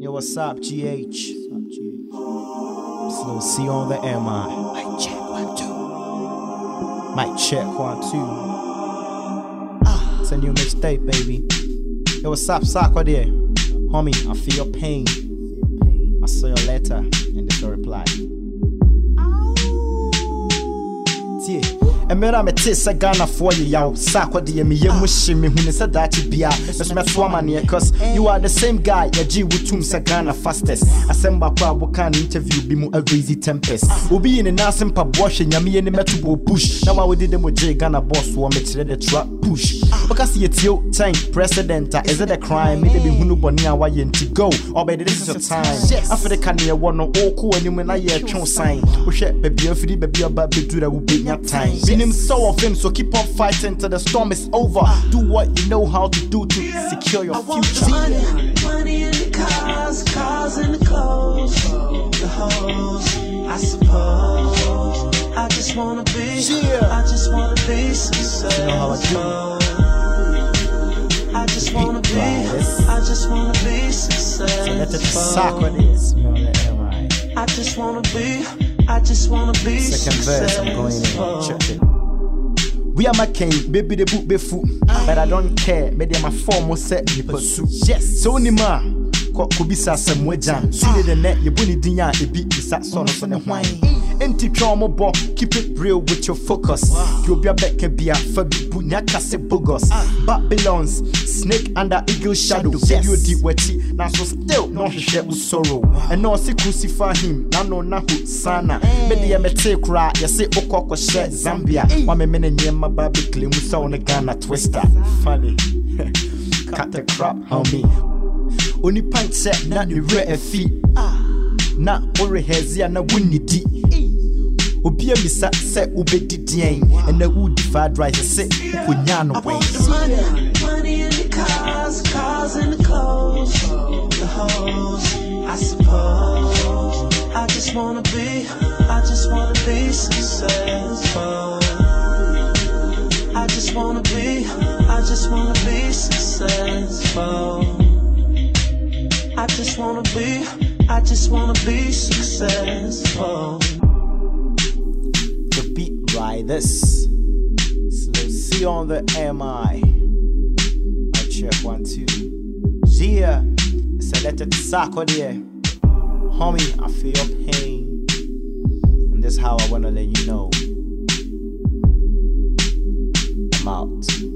Yo, what's up, GH? gh Slow C on the MI. Mic check one, two. Mic check one, two. Ah, it's a new mixtape, baby. Yo, what's up, Sarkodie? Homie, I feel your pain. I saw your letter, and this your reply. Mmerɛ a mete sɛ ghanafoɔ yɛ yaw. Sa akɔdeɛ meyɛ mu hye mehune sɛ daakye bia. Meso mɛto amanneɛ cause you are the same guy. Yɛgye wo tom sɛ ghana fastest. Asɛm baako a woka ne interview bi mu agrazy tempest. Obi yi ne nase mpaboɔ hwɛ nyameyɛ ne mɛto bɔ push. Na wa wode de mo gyee ghana bɔsoɔ mekyerɛ de tra push woka sɛ yɛtio kyɛn president a is it a crime? Mede bɛhunu bɔne a woayɛ nti go. Oh, Ɔbɛde this is your time. Afei ka neɛ wɔ no wokɔ w'anim na yɛtwe wo san wohwɛ baabi afiri baabi aba bɛduru a wobɛnya time. Binim so of him so keep on fighting till the storm is over. Do what you know how to do to secure your I the future. money, money in the cars, cars in the clothes, the hoes. I suppose. I just wanna be, Yeah. I just wanna be successful. know how I I just wanna be. I just wanna be so let it successful. suck with this you know that right I just wanna be, I just wanna be second verse i'm going in. Check it. We are my king, baby the book be fool. But I don't care, maybe my form will set. Me pursue. Yes, so ni ma. Kobisa wajan. Sooner the net, you bunny dinya, a beat is that son of a wine. Enti trauma bo, keep it real with your focus. You'll be a back be a fabi bunyaka se bogos. Babylons, snake under eagle shadow. Say you deep wetty, now so still no share with sorrow. And no see crucify him, now no na who sana. Medi a mete kra, ya say okoko share Zambia. Wa me mene nyema baby claim musa on the Ghana twister. Funny. Cut the crap, homie. Only pint set ah, na ni re efi. Na ore hezi na wunidi. Obi amisa sɛ wobɛdidi ɛn ɛnɛ wodi fried rice sɛ wokonya no wɛn want the money, money in the cars, cars in the clothes, the hoes. I suppose I just wanna be, I just wanna be successful. I just wanna be, I just wanna be successful. I just wanna be, I just wanna be successful. the beat riders. Slow C on the MI. I check one, two. Yeah, to Sarkodie. Homie, I feel your pain. And that's how I wanna let you know. I'm out.